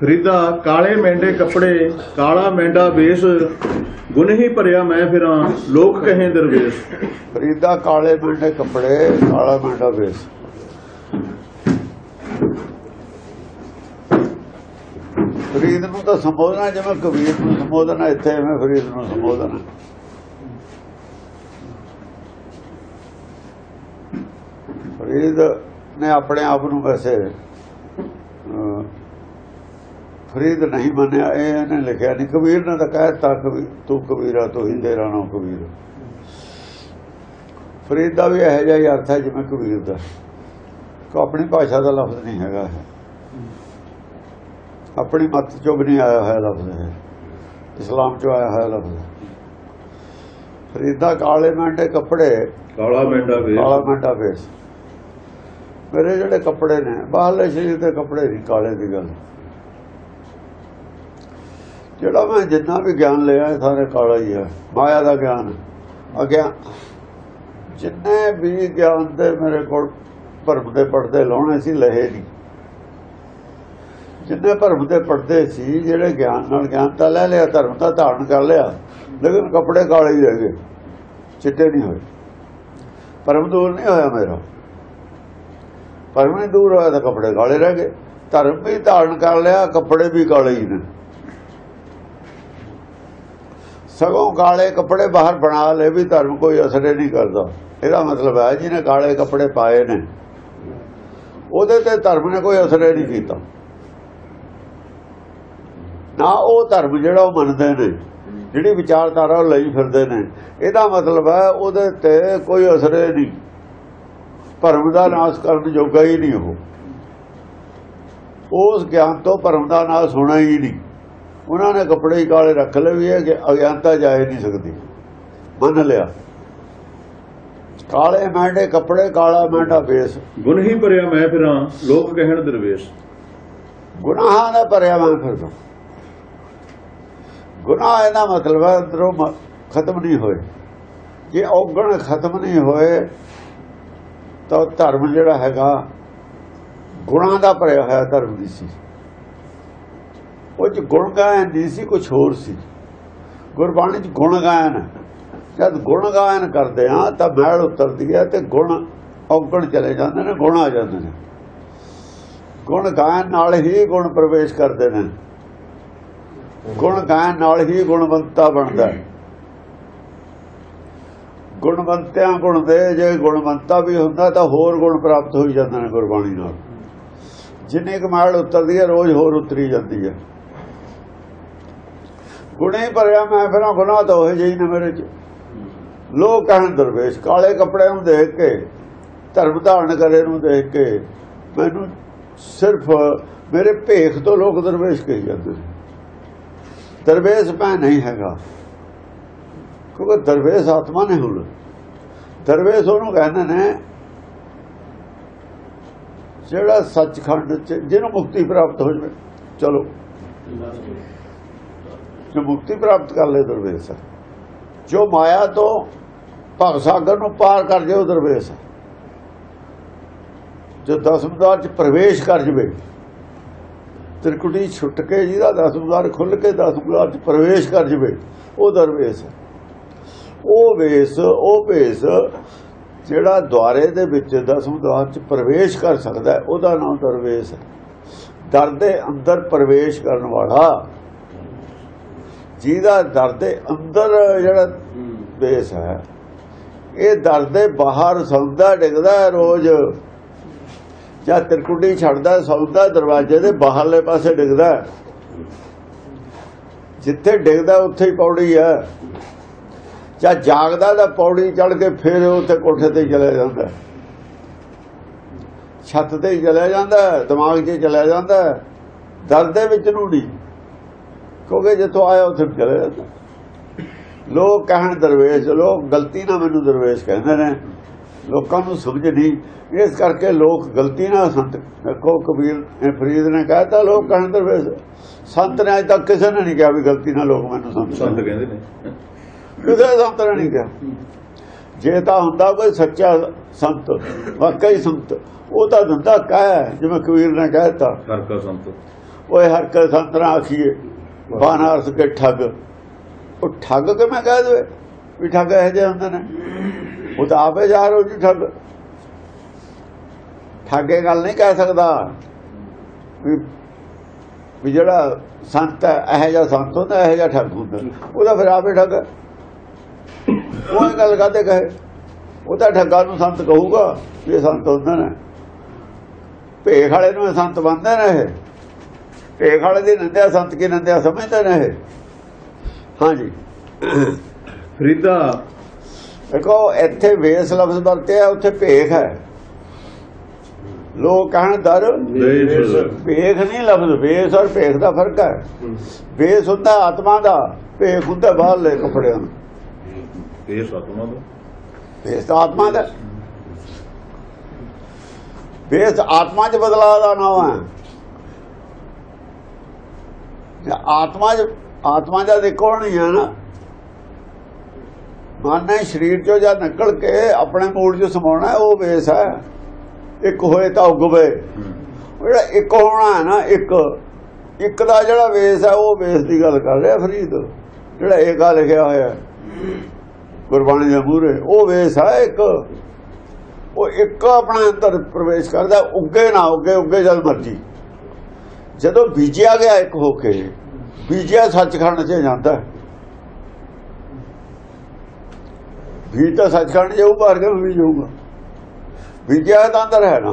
ਫਰੀਦਾ ਕਾਲੇ ਮੈਂਡੇ ਕੱਪੜੇ, ਕਾਲਾ ਮੈਂਡਾ ਵੇਸ ਗੁਨਹੀ ਭਰਿਆ ਮੈਂ ਫਿਰਾਂ, ਲੋਕ ਕਹੇ ਦਰਵੇਸ਼। ਫਰੀਦਾ ਕਾਲੇ ਮਿੰਡੇ ਕੱਪੜੇ, ਕਾਲਾ ਮਿੰਡਾ ਵੇਸ। ਫਰੀਦ ਨੂੰ ਤਾਂ ਸੰਬੋਧਨਾ, ਜਿਵੇਂ ਕਬੀਰ ਨੂੰ ਸੰਬੋਧਨਾ, ਇੱਥੇ ਐਵੇਂ ਫਰੀਦ ਨੂੰ ਸੰਬੋਧਨਾ। ਫਰੀਦ ਨੇ ਆਪਣੇ ਆਪ ਨੂੰ ਵੈਸੇ ਫਰੀਦ ਨਹੀਂ ਮੰਨਿਆ ਇਹ ਇਹਨੇ ਲਿਖਿਆ ਨਹੀਂ। ਕਬੀਰ ਨੇ ਤਾਂ ਕਹਿਤਾ ਕਬੀਰ ਤੂੰ ਕਬੀਰਾ ਤੂੰ ਹੀ ਤੇਰਾ ਨਾਮ ਕਬੀਰ। ਫਰੀਦ ਦਾ ਵੀ ਇਹੋ ਜਿਹਾ ਹੀ ਅਰਥ ਹੈ ਜਿਵੇਂ ਕਬੀਰ ਦਾ। ਕੋ ਆਪਣੀ ਭਾਸ਼ਾ ਦਾ ਲਫ਼ਜ਼ ਨਹੀਂ ਹੈਗਾ। ਆਪਣੀ ਮੱਤ ਚੋਂ ਵੀ ਨਹੀਂ ਆਇਆ ਹੋਇਆ ਲਫ਼ਜ਼ ਹੈ ਇਸਲਾਮ ਚੋਂ ਆਇਆ ਹੋਇਆ ਲਫ਼ਜ਼। ਫਰੀਦਾ ਕਾਲੇ ਮੰਡੇ ਕੱਪੜੇ। ਕਾਲਾ ਮੈਂਡਾ ਕਾਲਾ ਵੇਸ ਮੰਡਾ ਫੇਸ ਮੇਰੇ ਜਿਹੜੇ ਕੱਪੜੇ ਨੇ ਬਾਹਰਲੇ ਸਰੀਰ ਦੇ ਕੱਪੜੇ ਨਹੀਂ ਕਾਲੇ ਦੀ ਗੱਲ। ਜਿਹੜਾ ਮੈਂ ਜਿੰਨਾ ਵੀ ਗਿਆਨ ਲਿਆ ਇਹ ਸਾਰੇ ਕਾਲਾ ਹੀ ਹੈ। ਮਾਇਆ ਦਾ ਗਿਆਨ। ਅਗਿਆ ਜਿੰਨੇ ਵੀ ਗਿਆਨ ਦੇ ਮੇਰੇ ਕੋਲ ਭਰਮ ਦੇ ਪਰਦੇ ਲਾਉਣੇ ਸੀ, ਲਹੇ ਨਹੀਂ ਜਿੰਨੇ ਭਰਮ ਦੇ ਪਰਦੇ ਸੀ, ਜਿਹੜੇ ਗਿਆਨ ਨਾਲ ਗਿਆਨ ਤਾਂ ਲੈ ਲਿਆ, ਧਰਮ ਤਾਂ ਧਾਰਨ ਕਰ ਲਿਆ, ਲੇਕਿਨ ਕੱਪੜੇ ਕਾਲੇ ਹੀ ਰਹਿ ਗਏ। ਚਿੱਟੇ ਨਹੀਂ ਹੋਏ। ਪਰਮ ਦੂਰ ਨਹੀਂ ਹੋਇਆ ਮੇਰਾ। ਪਰਮ ਨਹੀਂ ਦੂਰ ਹੋਇਆ ਤਾਂ ਕੱਪੜੇ ਕਾਲੇ ਰਹਿ ਗਏ। ਧਰਮ ਵੀ ਧਾਰਨ ਕਰ ਲਿਆ, ਕੱਪੜੇ ਵੀ ਕਾਲੇ ਹੀ ਨੇ। ਸਗੋਂ ਕਾਲੇ ਕੱਪੜੇ ਬਾਹਰ ਬਣਾ ਲਏ ਵੀ ਧਰਮ ਕੋਈ ਅਸਰੇ ਨਹੀਂ ਕਰਦਾ। ਇਹਦਾ ਮਤਲਬ ਹੈ ਜਿਹਨੇ ਕਾਲੇ ਕੱਪੜੇ ਪਾਏ ਨੇ, ਉਹਦੇ ਤੇ ਧਰਮ ਨੇ ਕੋਈ ਅਸਰ ਨਹੀਂ ਕੀਤਾ। ਨਾ ਉਹ ਧਰਮ ਜਿਹੜਾ ਉਹ ਮੰਨਦੇ ਨੇ, ਜਿਹੜੀ ਵਿਚਾਰਧਾਰਾ ਉਹ ਲਈ ਫਿਰਦੇ ਨੇ, ਇਹਦਾ ਮਤਲਬ ਹੈ ਉਹਦੇ ਤੇ ਕੋਈ ਅਸਰੇ ਨਹੀਂ। ਭਰਮ ਦਾ ਨਾਸ਼ ਕਰਨ ਜੋਗਾ ਹੀ ਨਹੀਂ ਉਹ। ਉਸ ਗਿਆਨ ਤੋਂ ਭਰਮ ਦਾ ਨਾਸ਼ ਹੋਣਾ ਹੀ ਨਹੀਂ। ਉਹਨਾਂ ਨੇ ਕੱਪੜੇ ਹੀ ਕਾਲੇ ਰੱਖ ਲਏ ਵੀ ਇਹ ਕਿ ਅਗਿਆਨਤਾ ਜਾਏ ਨਹੀਂ ਸਕਦੀ। ਮੰਨ ਲਿਆ। ਕਾਲੇ ਮੈਂਡੇ ਕੱਪੜੇ ਕਾਲਾ ਮੈਂਡਾ ਫੇਸ ਗੁਨਹੀ ਭਰਿਆ ਮੈਂ ਫਿਰਾਂ ਲੋਕ ਕਹਿਣ ਦਰਵੇਸ਼। ਗੁਨਾਹਾਂ ਦਾ ਭਰਿਆ ਮੈਂ ਫਿਰਦਾ ਗੁਨਾਹ ਇਹਦਾ ਮਤਲਬ ਹੈ ਅੰਦਰੋਂ ਖਤਮ ਨਹੀਂ ਹੋਏ। ਜੇ ਔਗਣ ਖਤਮ ਨਹੀਂ ਹੋਏ ਤਾਂ ਧਰਮ ਜਿਹੜਾ ਹੈਗਾ ਗੁਣਾਂ ਦਾ ਭਰਿਆ ਹੋਇਆ ਧਰਮ ਨਹੀਂ ਸੀ। ਉਹ ਚ ਗੁਣ ਗਾਇਨ ਨਹੀਂ ਸੀ ਕੁਝ ਹੋਰ ਸੀ। ਗੁਰਬਾਣੀ ਚ ਗੁਣ ਗਾਇਨ। ਜਦ ਗੁਣ ਗਾਇਨ ਕਰਦੇ ਆ ਤਾਂ ਮੈਲ ਉਤਰਦੀ ਹੈ ਤੇ ਗੁਣ ਔਗਣ ਚਲੇ ਜਾਂਦੇ ਨੇ, ਗੁਣ ਆ ਜਾਂਦੇ ਨੇ। ਗੁਣ ਗਾਇਨ ਨਾਲ ਹੀ ਗੁਣ ਪ੍ਰਵੇਸ਼ ਕਰਦੇ ਨੇ। ਗੁਣ ਗਾਇਨ ਨਾਲ ਹੀ ਗੁਣਵੰਤਾ ਬਣਦਾ ਹੈ। ਗੁਣਵੰਤਿਆਂ ਗੁਣ ਦੇ ਜੇ ਗੁਣਵੰਤਾ ਵੀ ਹੁੰਦਾ, ਤਾਂ ਹੋਰ ਗੁਣ ਪ੍ਰਾਪਤ ਹੋਈ ਜਾਂਦੇ ਨੇ ਗੁਰਬਾਣੀ ਨਾਲ। ਜਿੰਨੇ ਕਮਾਲ ਉਤਰਦੀ ਹੈ, ਰੋਜ਼ ਹੋਰ ਉਤਰੀ ਜਾਂਦੀ ਹੈ। ਗੁਣੇ ਭਰਿਆ, ਮੈਂ ਫਿਰ ਗੁਨਾਹ ਤਾਂ ਉਹ ਜਿਹੀ ਨੇ ਮੇਰੇ ਚ। ਲੋਕ ਕਹਿਣ ਦਰਵੇਸ਼, ਕਾਲੇ ਕੱਪੜੇ ਨੂੰ ਦੇਖ ਕੇ, ਧਰਮ ਧਾਰਨ ਕਰੇ ਨੂੰ ਦੇਖ ਕੇ, ਮੈਨੂੰ ਸਿਰਫ ਮੇਰੇ ਭੇਖ ਤੋਂ ਲੋਕ ਦਰਵੇਸ਼ ਕਹੀ ਜਾਂਦੇ ਦਰਵੇਸ਼ ਮੈਂ ਨਹੀਂ ਹੈਗਾ, ਕਿਉਂਕਿ ਦਰਵੇਸ਼ ਆਤਮਾ ਨੇ ਹੁਣ। ਦਰਵੇਸ਼ ਉਹਨੂੰ ਕਹਿੰਦੇ ਨੇ, ਜਿਹੜਾ ਸੱਚਖੰਡ ਚ, ਜਿਹਨੂੰ ਮੁਕਤੀ ਪ੍ਰਾਪਤ ਹੋ ਜਾਵੇ, ਚਲੋ। ਜੋ ਪ੍ਰਾਪਤ ਕਰ ਲੇ ਦਰਵੇਸ਼ ਹੈ। ਜੋ ਮਾਇਆ ਤੋਂ ਭਵ ਸਾਗਰ ਨੂੰ ਪਾਰ ਕਰ ਜਾਏ, ਉਹ ਦਰਵੇਸ਼ ਜੋ ਦਸਮਦਾਰ ਚ ਪ੍ਰਵੇਸ਼ ਕਰ ਜਵੇ, ਤ੍ਰਿਕੁਟੀ ਛੁੱਟ ਕੇ ਜਿਹਦਾ ਦਸਮਦਾਰ ਖੁੱਲ ਕੇ ਦਸਮਦਾਰ ਚ ਪ੍ਰਵੇਸ਼ ਕਰ ਜਵੇ, ਉਹ ਦਰਵੇਸ਼ ਹੈ। ਉਹ ਵੇਸ, ਉਹ ਭੇਸ, ਜਿਹੜਾ ਦੁਆਰੇ ਦੇ ਵਿੱਚ ਦਸਮਦਾਰ ਚ ਪ੍ਰਵੇਸ਼ ਕਰ ਸਕਦਾ ਉਹਦਾ ਨਾਮ ਦਰਵੇਸ਼ ਹੈ। ਦਰ ਦੇ ਅੰਦਰ ਪ੍ਰਵੇਸ਼ ਕਰਨ ਵਾਲਾ ਜਿਹਦਾ ਦਰ ਦੇ ਅੰਦਰ ਜਿਹੜਾ ਬੇਸ ਹੈ, ਇਹ ਦਰ ਦੇ ਬਾਹਰ ਸੌਦਾ, ਡਿੱਗਦਾ ਰੋਜ਼। ਜਾਂ ਤਿਰਕੁਟੀ ਛੱਡਦਾ, ਸੌਦਾ, ਦਰਵਾਜ਼ੇ ਦੇ ਬਾਹਰਲੇ ਪਾਸੇ ਡਿੱਗਦਾ ਜਿੱਥੇ ਡਿੱਗਦਾ, ਉੱਥੇ ਹੀ ਪੌੜੀ ਹੈ। ਜਾਂ ਜਾਗਦਾ ਤਾਂ ਪੌੜੀ ਚੜ ਕੇ ਫਿਰ ਉੱਥੇ ਕੋਠੇ ਤੇ ਹੀ ਚਲਾ ਜਾਂਦਾ ਛੱਤ ਤੇ ਹੀ ਚਲਾ ਜਾਂਦਾ ਦਿਮਾਗ 'ਚ ਹੀ ਚਲਾ ਜਾਂਦਾ ਹੈ। ਦਰ ਦੇ ਵਿੱਚ ਨੂੰ ਨਹੀਂ ਕਿਉਂਕਿ ਜਿੱਥੋਂ ਆਇਆ ਉੱਥੇ ਚਲੇ ਜਾਂਦਾ ਲੋਕ ਕਹਿਣ ਦਰਵੇਸ਼ ਲੋਕ ਗਲਤੀ ਨਾਲ ਮੈਨੂੰ ਦਰਵੇਸ਼ ਕਹਿੰਦੇ ਨੇ। ਲੋਕਾਂ ਨੂੰ ਸਮਝ ਨਹੀਂ। ਇਸ ਕਰਕੇ ਲੋਕ ਗਲਤੀ ਨਾਲ ਸੰਤ ਦੇਖੋ ਕਬੀਰ ਫਰੀਦ ਨੇ ਕਹਿਤਾ ਲੋਕ ਕਹਿਣ ਦਰਵੇਸ਼ ਸੰਤ ਨੇ ਅਜੇ ਤੱਕ ਕਿਸੇ ਨੇ ਨਹੀਂ ਕਿਹਾ ਵੀ ਗਲਤੀ ਨਾਲ ਲੋਕ ਮੈਨੂੰ ਸੰਤ ਸੰਤ ਕਹਿੰਦੇ ਨੇ। ਕਿਸੇ ਸੰਤ ਨੇ ਨਹੀਂ ਕਿਹਾ। ਜੇ ਤਾਂ ਹੁੰਦਾ ਕੋਈ ਸੱਚਾ ਸੰਤ ਵਾਕਈ ਸੰਤ ਉਹ ਤਾਂ ਦਿੰਦਾ ਕਹਿ ਜਿਵੇਂ ਕਬੀਰ ਨੇ ਕਹਿਤਾ ਹਰ ਕਾ ਸੰਤ। ਓਏ ਹਰ ਕੇ ਸੰਤਰਾ ਆਖੀਏ। ਬਾਨਾਰਸ ਕੇ ਠੱਗ। ਉਹ ਠੱਗ ਕਿਵੇਂ ਕਹਿ ਦੇਵੇ? ਵੀ ਠੱਗ ਇਹ ਜਿਹੇ ਹੁੰਦੇ ਨੇ। ਉਹ ਤਾਂ ਆਪੇ ਜਾ ਰੋ ਜੀ ਠੱਗ। ਠੱਗੇ ਗੱਲ ਨਹੀਂ ਕਹਿ ਸਕਦਾ ਵੀ ਜਿਹੜਾ ਸੰਤ ਹੈ, ਇਹ ਜਿਹਾ ਸੰਤ ਹੁੰਦਾ, ਇਹ ਜਿਹਾ ਠੱਗ ਹੁੰਦਾ। ਉਹਦਾ ਫਿਰ ਆਪੇ ਠੱਗ ਹੈ। ਉਹ ਗੱਲ ਕਾਹਦੇ ਕਹੇ, ਉਹ ਤਾਂ ਠੱਗਾ ਨੂੰ ਸੰਤ ਕਹੂਗਾ ਵੀ ਇਹ ਸੰਤ ਹੁੰਦੇ ਨੇ। ਭੇਖ ਵਾਲੇ ਨੂੰ ਸੰਤ ਬੰਦੇ ਨੇ ਇਹ। ਭੇਖ ਵਾਲੇ ਦੀ ਨੰਦਿਆ ਸੰਤ ਕੀ ਨੰਦਿਆ ਸਮਝਦੇ ਨੇ ਇਹ? ਹਾਂਜੀ। ਫਰੀਦਾ। ਦੇਖੋ ਇੱਥੇ ਵੇਸ ਲਫ਼ਜ਼ ਵਰਤਿਆ ਉੱਥੇ ਭੇਖ ਹੈ। ਲੋਕ ਕਹਿਣ ਦਰ ਭੇਖ ਨਹੀਂ ਲਫ਼ਜ਼ ਵੇਸ ਔਰ ਭੇਖ ਦਾ ਫ਼ਰਕ ਹੈ। ਵੇਸ ਹੁੰਦਾ ਆਤਮਾ ਦਾ ਭੇਖ ਹੁੰਦਾ ਬਾਹਰਲੇ ਕੱਪੜਿਆਂ ਦਾ। ਇਹ ਸਤਮਾ ਦਾ। ਵੇਸ ਆਤਮਾ ਦਾ। ਵੇਸ ਆਤਮਾ 'ਚ ਬਦਲਾਅ ਦਾ ਨਾਮ ਹੈ। ਆਤਮਾ 'ਚ ਆਤਮਾ ਦਾ ਦੇਖੋ ਨਹੀਂ ਹੈ ਨਾ। ਮਨ ਨੇ ਸਰੀਰ 'ਚੋਂ ਜਾਂ ਨਿਕਲ ਕੇ ਆਪਣੇ ਮੂਲ 'ਚ ਸਮਾਉਣਾ ਉਹ ਵੇਸ ਹੈ। ਇੱਕ ਹੋਏ ਤਾਂ ਉਗਵੇ। ਜਿਹੜਾ ਇੱਕ ਹੋਣਾ ਹੈ ਨਾ, ਇੱਕ। ਇੱਕ ਦਾ ਜਿਹੜਾ ਵੇਸ ਹੈ, ਉਹ ਵੇਸ ਦੀ ਗੱਲ ਕਰ ਰਿਹਾ ਫਰੀਦ। ਜਿਹੜਾ ਇਹ ਏਕਾ ਲਿਖਿਆ ਹੋਇਆ ਗੁਰਬਾਣੀ ਦੇ ਮੂਹਰੇ, ਉਹ ਵੇਸ ਹੈ ਇੱਕ। ਉਹ ਇੱਕ ਆਪਣੇ ਅੰਦਰ ਪ੍ਰਵੇਸ਼ ਕਰਦਾ, ਉੱਗੇ ਨਾ ਉੱਗੇ ਉੱਗੇ ਜਦ ਮਰਜ਼ੀ। ਜਦੋਂ ਬੀਜਿਆ ਗਿਆ ਇੱਕ ਹੋ ਕੇ, ਬੀਜਿਆ ਸੱਚਖੰਡ 'ਚ ਜਾਂਦਾ। ਬੀਜ ਤਾਂ ਸੱਚਖੰਡ ਜਾਊ ਬਾਹਰ ਕੇ ਵੀ ਜਾਊਗਾ ਬੀਜਿਆ ਤਾਂ ਅੰਦਰ ਹੈ ਨਾ,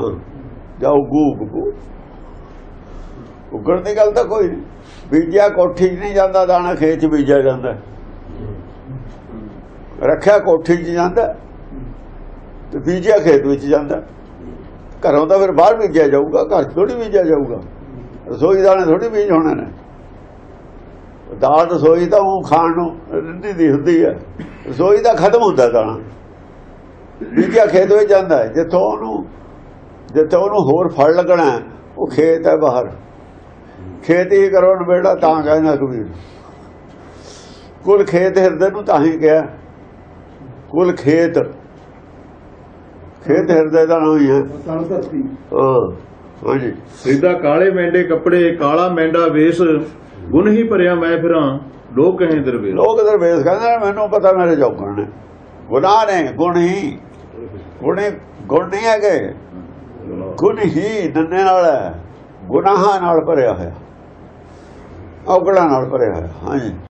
ਜਾਂ ਉਗੂ ਉਗੂ ਉਗਣ ਦੀ ਗੱਲ ਤਾਂ ਕੋਈ ਨਹੀਂ। ਬੀਜਿਆ ਕੋਠੀ 'ਚ ਨਹੀਂ ਜਾਂਦਾ, ਦਾਣਾ ਖੇਤ 'ਚ ਬੀਜਿਆ ਜਾਂਦਾ। ਰੱਖਿਆ ਕੋਠੀ 'ਚ ਜਾਂਦਾ, ਤੇ ਬੀਜਿਆ ਖੇਤ ਵਿੱਚ ਜਾਂਦਾ। ਘਰੋਂ ਤਾਂ ਫਿਰ ਬਾਹਰ ਬੀਜਿਆ ਜਾਊਗਾ, ਘਰ 'ਚ ਥੋੜੀ ਬੀਜਿਆ ਜਾਊਗਾ। ਰਸੋਈ ਦਾਣੇ ਥੋੜੀ ਬੀਜ ਹੋਣੇ ਨੇ। ਦਾਲ ਰਸੋਈ ਤਾਂ ਉਹ ਖਾਣ ਨੂੰ ਰਿੰਦੀ ਦੀ ਹੁੰਦੀ ਹੈ। ਰਸੋਈ ਦਾ ਖਤਮ ਹੁੰਦਾ ਦਾਣਾ ਬੀਜਿਆ ਖੇਤ ਵਿੱਚ ਜਾਂਦਾ ਹੈ। ਜਿੱਥੋਂ ਉਹਨੂੰ ਜਿੱਥੋਂ ਉਹਨੂੰ ਹੋਰ ਫਲ ਲੱਗਣਾ ਉਹ ਖੇਤ ਹੈ ਬਾਹਰ। ਖੇਤ ਕਰੋ ਨਵੇੜਾ ਤਾਂ ਕਹਿੰਦਾ ਕਬੀਰ। ਕੁਲ ਖੇਤ ਹਿਰਦੇ ਨੂੰ ਤਾਂ ਹੀ ਗਿਆ ਕੁਲ ਖੇਤ। ਖੇਤ ਹਿਰਦੇ ਦਾ ਨਾਮ ਹੀ ਹੈ। ਹਾਂ। ਹਾਂਜੀ। ਫਰੀਦਾ ਕਾਲੇ ਮੈਂਡੇ ਕੱਪੜੇ ਕਾਲਾ ਮੈਂਡਾ ਵੇਸ ਗੁਣ ਹੀ ਭਰਿਆ ਮੈਂ ਫਿਰਾਂ ਲੋਕ ਕਹੇ ਦਰਵੇਸ਼। ਲੋਕ ਦਰਵੇਸ਼ ਕਹਿੰਦੇ ਮੈਨੂੰ ਪਤਾ ਮੇਰੇ ਜੋਗਣ ਨੇ। ਗੁਨਾਹ ਨੇ ਗੁਣ ਹੀ। ਗੁਣੇ ਗੁਣ ਨਹੀਂ ਹੈਗੇ। ਗੁਣ ਹੀ ਨੰਨੇ ਨਾਲ ਗੁਨਾਹਾਂ ਨਾਲ ਭਰਿਆ ਹੋਇਆ। ਔਗਣਾ ਨਾਲ ਭਰਿਆ ਹੋਇਆ। ਹਾਂਜੀ।